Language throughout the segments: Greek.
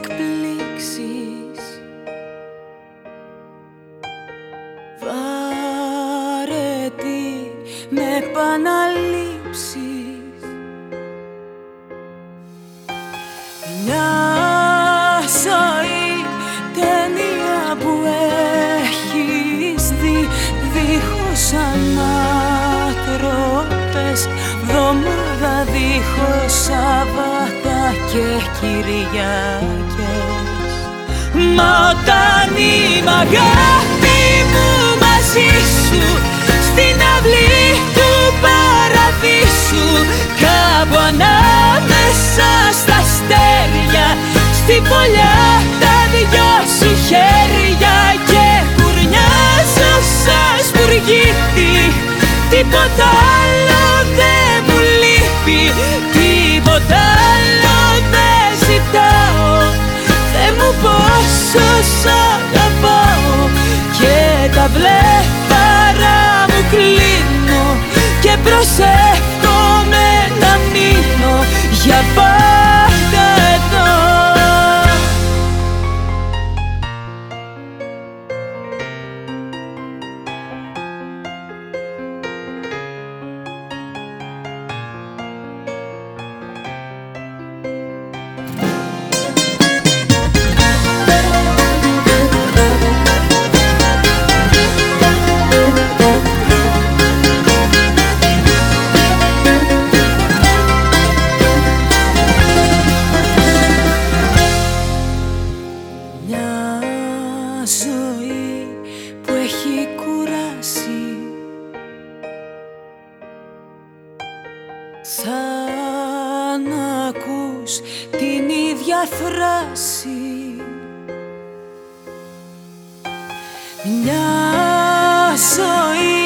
εκπλήξεις. Βαρέτη με επαναλήψεις. Μια ζωή ταινία που έχεις δει δίχως ανάτροπες Βδομάδα δίχως και Κυριακές. Μα όταν είμαι αγάπη μου μαζί σου Στην αυλή του παραδείσου Κάπου ανάμεσα στα αστέρια Στην πολιά τα βλέμματα μου κλείνω Και προσεύχομαι να μείνω για πάντα Σαν να ακούς την ίδια φράση. Μια ζωή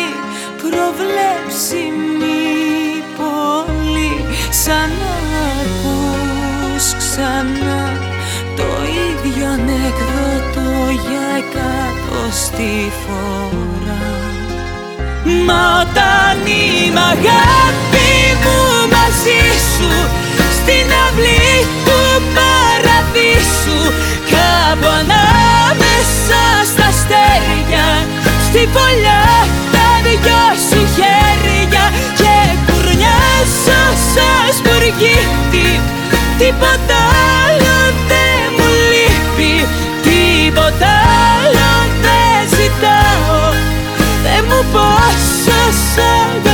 προβλέψιμη πολύ Σαν να ακούς ξανά το ίδιο ανέκδοτο για εκατοστή φορά Μα όταν είμαι αγάπη μου μαζί σου Στην αυλή του παραδείσου Κάπου ανάμεσα στα αστέρια Στην πολιά τα δυο σου χέρια Και κουρνιάζω σαν σπουργίτη. Τίποτα άλλο δεν μου λείπει Τίποτα chega.